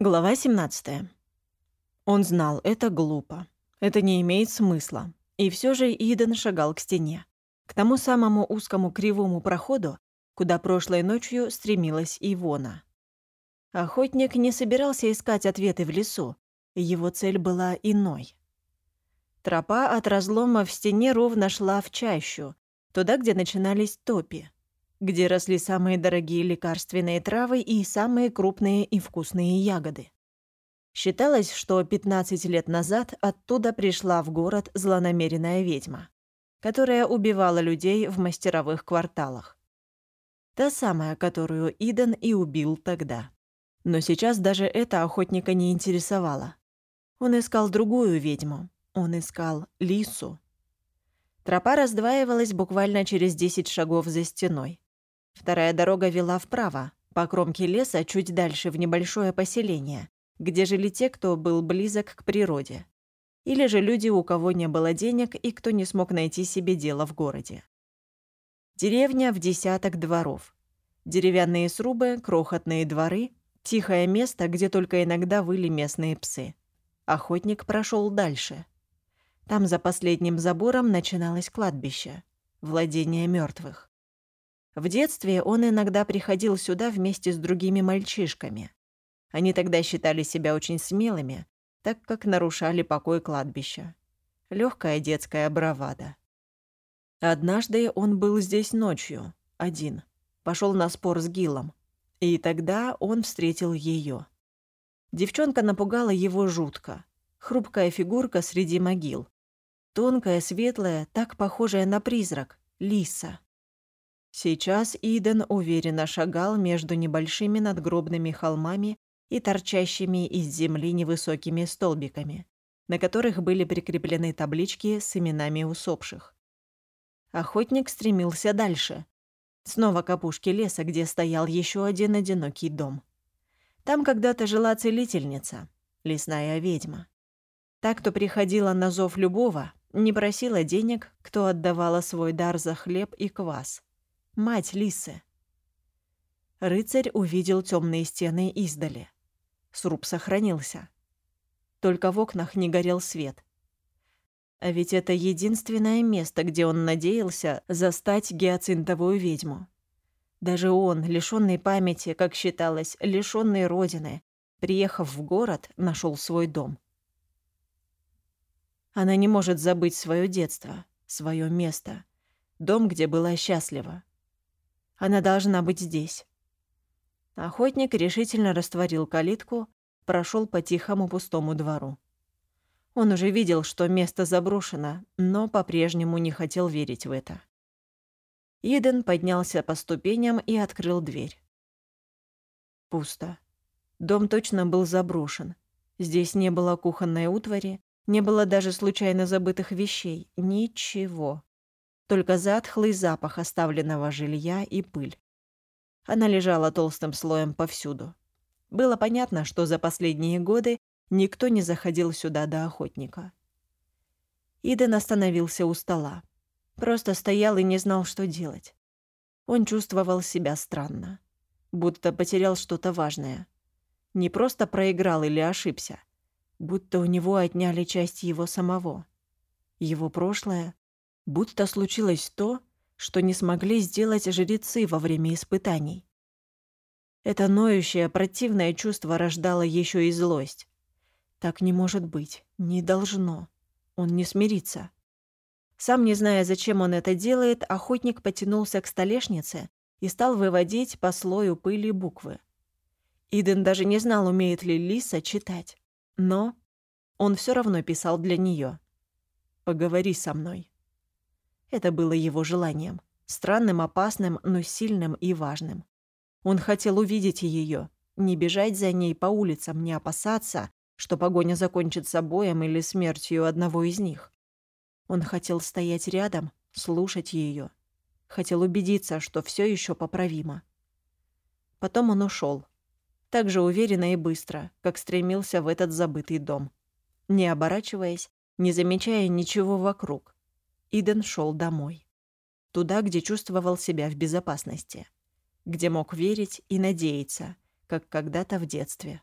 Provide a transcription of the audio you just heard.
Глава 17. Он знал, это глупо. Это не имеет смысла. И все же Иден шагал к стене. К тому самому узкому кривому проходу, куда прошлой ночью стремилась Ивона. Охотник не собирался искать ответы в лесу. Его цель была иной. Тропа от разлома в стене ровно шла в чащу, туда, где начинались топи где росли самые дорогие лекарственные травы и самые крупные и вкусные ягоды. Считалось, что 15 лет назад оттуда пришла в город злонамеренная ведьма, которая убивала людей в мастеровых кварталах. Та самая, которую Иден и убил тогда. Но сейчас даже это охотника не интересовало. Он искал другую ведьму. Он искал лису. Тропа раздваивалась буквально через 10 шагов за стеной. Вторая дорога вела вправо, по кромке леса чуть дальше в небольшое поселение, где жили те, кто был близок к природе. Или же люди, у кого не было денег и кто не смог найти себе дело в городе. Деревня в десяток дворов. Деревянные срубы, крохотные дворы, тихое место, где только иногда выли местные псы. Охотник прошел дальше. Там за последним забором начиналось кладбище, владение мертвых. В детстве он иногда приходил сюда вместе с другими мальчишками. Они тогда считали себя очень смелыми, так как нарушали покой кладбища. Легкая детская бравада. Однажды он был здесь ночью, один. Пошел на спор с Гилом. И тогда он встретил ее. Девчонка напугала его жутко. Хрупкая фигурка среди могил. Тонкая, светлая, так похожая на призрак. Лиса. Сейчас Иден уверенно шагал между небольшими надгробными холмами и торчащими из земли невысокими столбиками, на которых были прикреплены таблички с именами усопших. Охотник стремился дальше. Снова к опушке леса, где стоял еще один одинокий дом. Там когда-то жила целительница, лесная ведьма. Та, кто приходила на зов любого, не просила денег, кто отдавала свой дар за хлеб и квас мать Лисы. Рыцарь увидел темные стены издали. Сруб сохранился. Только в окнах не горел свет. А ведь это единственное место, где он надеялся застать гиацинтовую ведьму. Даже он, лишённый памяти, как считалось, лишённый родины, приехав в город, нашел свой дом. Она не может забыть свое детство, свое место, дом, где была счастлива. Она должна быть здесь. Охотник решительно растворил калитку, прошел по тихому пустому двору. Он уже видел, что место заброшено, но по-прежнему не хотел верить в это. Иден поднялся по ступеням и открыл дверь. Пусто. Дом точно был заброшен. Здесь не было кухонной утвари, не было даже случайно забытых вещей. Ничего только затхлый запах оставленного жилья и пыль. Она лежала толстым слоем повсюду. Было понятно, что за последние годы никто не заходил сюда до охотника. Иден остановился у стола. Просто стоял и не знал, что делать. Он чувствовал себя странно. Будто потерял что-то важное. Не просто проиграл или ошибся. Будто у него отняли часть его самого. Его прошлое, будто случилось то, что не смогли сделать жрецы во время испытаний. Это ноющее, противное чувство рождало еще и злость. Так не может быть, не должно. Он не смирится. Сам не зная, зачем он это делает, охотник потянулся к столешнице и стал выводить по слою пыли буквы. Иден даже не знал, умеет ли Лиса читать. Но он все равно писал для нее. «Поговори со мной». Это было его желанием. Странным, опасным, но сильным и важным. Он хотел увидеть ее, не бежать за ней по улицам, не опасаться, что погоня закончится боем или смертью одного из них. Он хотел стоять рядом, слушать ее. Хотел убедиться, что все еще поправимо. Потом он ушел, так же уверенно и быстро, как стремился в этот забытый дом. Не оборачиваясь, не замечая ничего вокруг. Иден шел домой. Туда, где чувствовал себя в безопасности. Где мог верить и надеяться, как когда-то в детстве.